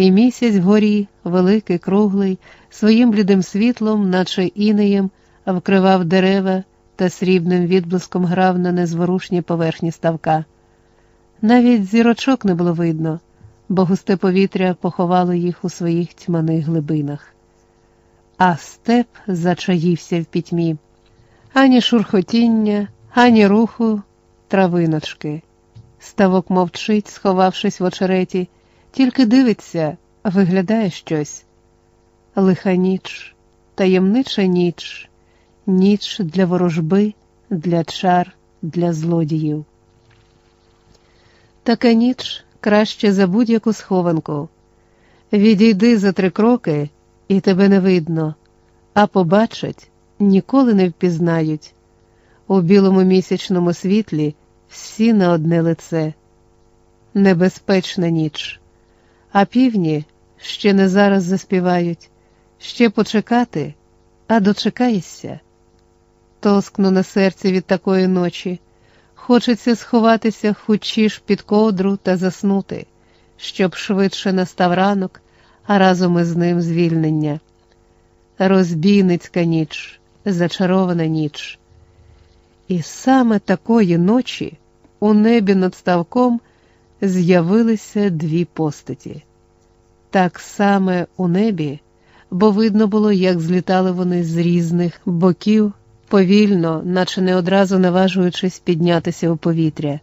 і місяць вгорі, великий, круглий, своїм блідим світлом, наче інеєм, вкривав дерева та срібним відблиском грав на незворушні поверхні ставка. Навіть зірочок не було видно, бо густе повітря поховало їх у своїх тьманих глибинах. А степ зачаївся в пітьмі, ані шурхотіння, ані руху травиночки. Ставок мовчить, сховавшись в очереті, тільки дивиться, виглядає щось. Лиха ніч, таємнича ніч, ніч для ворожби, для чар, для злодіїв. Така ніч краще за будь-яку схованку. Відійди за три кроки, і тебе не видно, а побачать, ніколи не впізнають. У білому місячному світлі всі на одне лице. Небезпечна ніч, а півні ще не зараз заспівають, ще почекати, а дочекаєшся. Тоскну на серці від такої ночі. Хочеться сховатися хучіш під ковдру та заснути, щоб швидше настав ранок, а разом із ним звільнення. Розбійницька ніч, зачарована ніч. І саме такої ночі у небі над ставком з'явилися дві постаті. Так саме у небі, бо видно було, як злітали вони з різних боків повільно, наче не одразу наважуючись піднятися у повітря.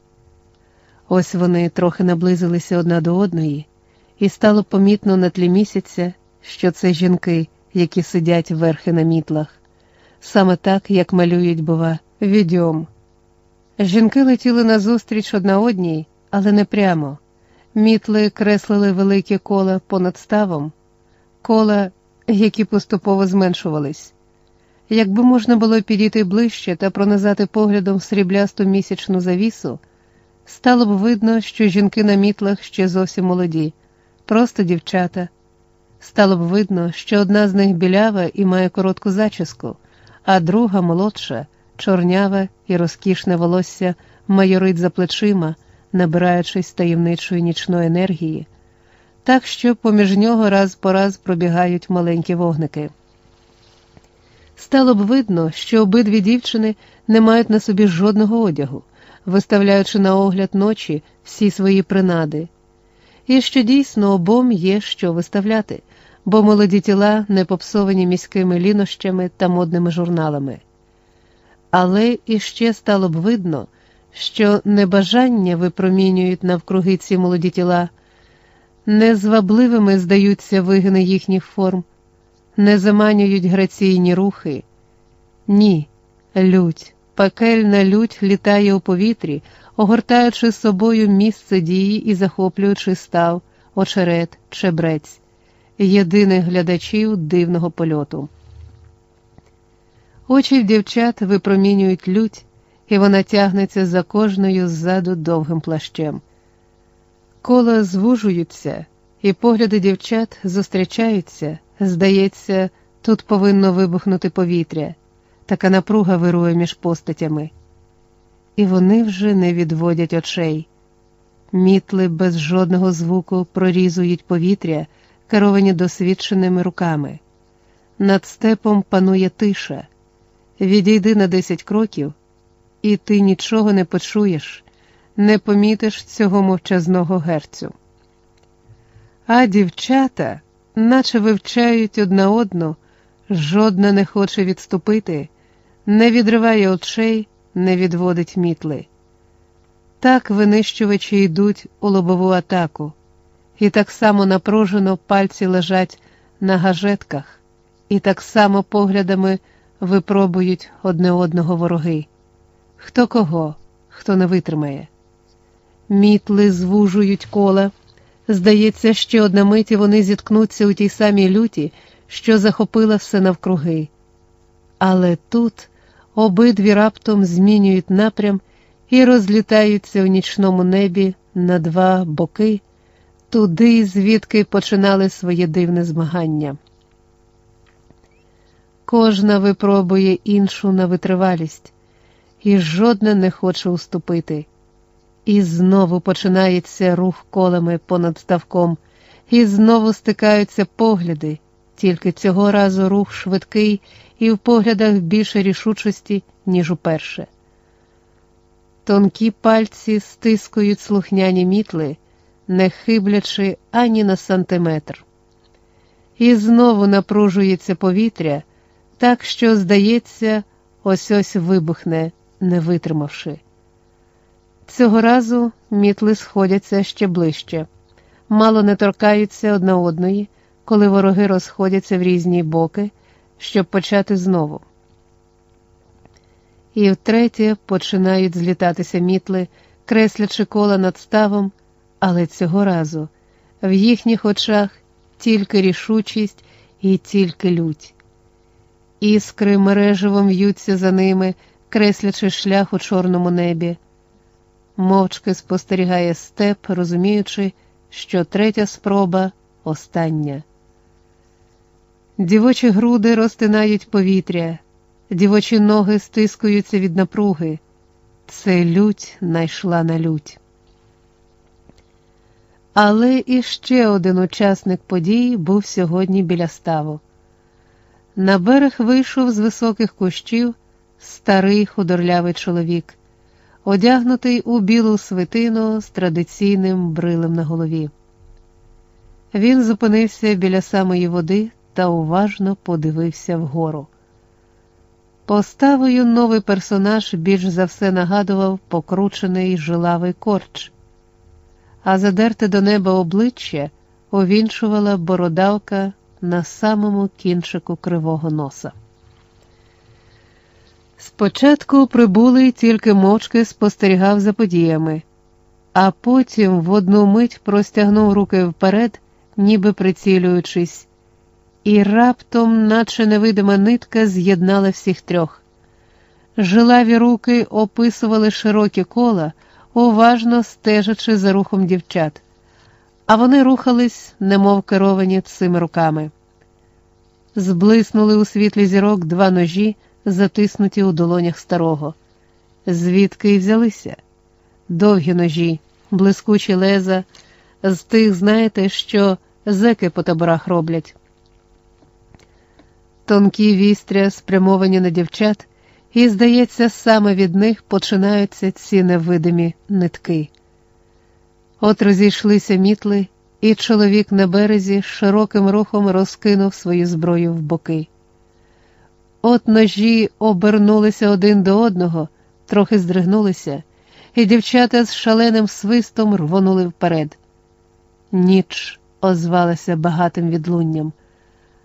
Ось вони трохи наблизилися одна до одної, і стало помітно на тлі місяця, що це жінки, які сидять верхи на мітлах, саме так, як малюють, бува, відьом. Жінки летіли назустріч одна одній, але не прямо. Мітли креслили великі кола понад ставом, кола, які поступово зменшувались. Якби можна було підійти ближче та пронизати поглядом сріблясту місячну завісу, стало б видно, що жінки на мітлах ще зовсім молоді, просто дівчата. Стало б видно, що одна з них білява і має коротку зачіску, а друга молодша, чорняве і розкішне волосся майорить за плечима, набираючись таємничої нічної енергії, так що поміж нього раз по раз пробігають маленькі вогники. Стало б видно, що обидві дівчини не мають на собі жодного одягу, виставляючи на огляд ночі всі свої принади, і що дійсно обом є що виставляти, бо молоді тіла не попсовані міськими лінощами та модними журналами. Але іще стало б видно, що небажання випромінюють навкруги ці молоді тіла, незвабливими здаються вигини їхніх форм не заманюють граційні рухи. Ні, лють, пекельна лють літає у повітрі, огортаючи собою місце дії і захоплюючи став, очерет, чебрець, єдиних глядачів дивного польоту. Очі в дівчат випромінюють лють, і вона тягнеться за кожною ззаду довгим плащем. Кола звужуються, і погляди дівчат зустрічаються. Здається, тут повинно вибухнути повітря, така напруга вирує між постатями. І вони вже не відводять очей. Мітли без жодного звуку прорізують повітря, керовані досвідченими руками. Над степом панує тиша. Відійди на десять кроків, і ти нічого не почуєш, не помітиш цього мовчазного герцю. А дівчата наче вивчають одна одну, жодна не хоче відступити, не відриває очей, не відводить мітли. Так винищувачі йдуть у лобову атаку, і так само напружено пальці лежать на гажетках, і так само поглядами випробують одне одного вороги. Хто кого, хто не витримає. Мітли звужують кола. Здається, ще одна миті вони зіткнуться у тій самій люті, що захопила все навкруги. Але тут обидві раптом змінюють напрям і розлітаються у нічному небі на два боки, туди, звідки починали своє дивне змагання. Кожна випробує іншу на витривалість, і жодна не хоче уступити. І знову починається рух колами понад ставком, і знову стикаються погляди, тільки цього разу рух швидкий і в поглядах більше рішучості, ніж уперше. Тонкі пальці стискують слухняні мітли, не хиблячи ані на сантиметр. І знову напружується повітря, так що, здається, ось ось вибухне, не витримавши. Цього разу мітли сходяться ще ближче, мало не торкаються одна одної, коли вороги розходяться в різні боки, щоб почати знову. І втретє починають злітатися мітли, креслячи кола над ставом, але цього разу в їхніх очах тільки рішучість і тільки лють. Іскри мереживом в'ються за ними, креслячи шлях у чорному небі. Мовчки спостерігає степ, розуміючи, що третя спроба остання. Дівочі груди розтинають повітря, дівочі ноги стискуються від напруги. Це лють найшла на лють. Але іще один учасник подій був сьогодні біля ставу. На берег вийшов з високих кущів старий худорлявий чоловік, одягнутий у білу свитину з традиційним брилем на голові. Він зупинився біля самої води та уважно подивився вгору. Поставою новий персонаж більш за все нагадував покручений жилавий корч, а задерте до неба обличчя увінчувала бородавка на самому кінчику кривого носа. Спочатку прибулий тільки мовчки спостерігав за подіями, а потім в одну мить простягнув руки вперед, ніби прицілюючись, і раптом, наче невидима нитка, з'єднала всіх трьох. Жилаві руки описували широкі кола, уважно стежачи за рухом дівчат а вони рухались, немов керовані цими руками. Зблиснули у світлі зірок два ножі, затиснуті у долонях старого. Звідки й взялися? Довгі ножі, блискучі леза, з тих, знаєте, що зеки по таборах роблять. Тонкі вістря спрямовані на дівчат, і, здається, саме від них починаються ці невидимі нитки. От розійшлися мітли, і чоловік на березі широким рухом розкинув свою зброю в боки. От ножі обернулися один до одного, трохи здригнулися, і дівчата з шаленим свистом рвонули вперед. Ніч озвалася багатим відлунням.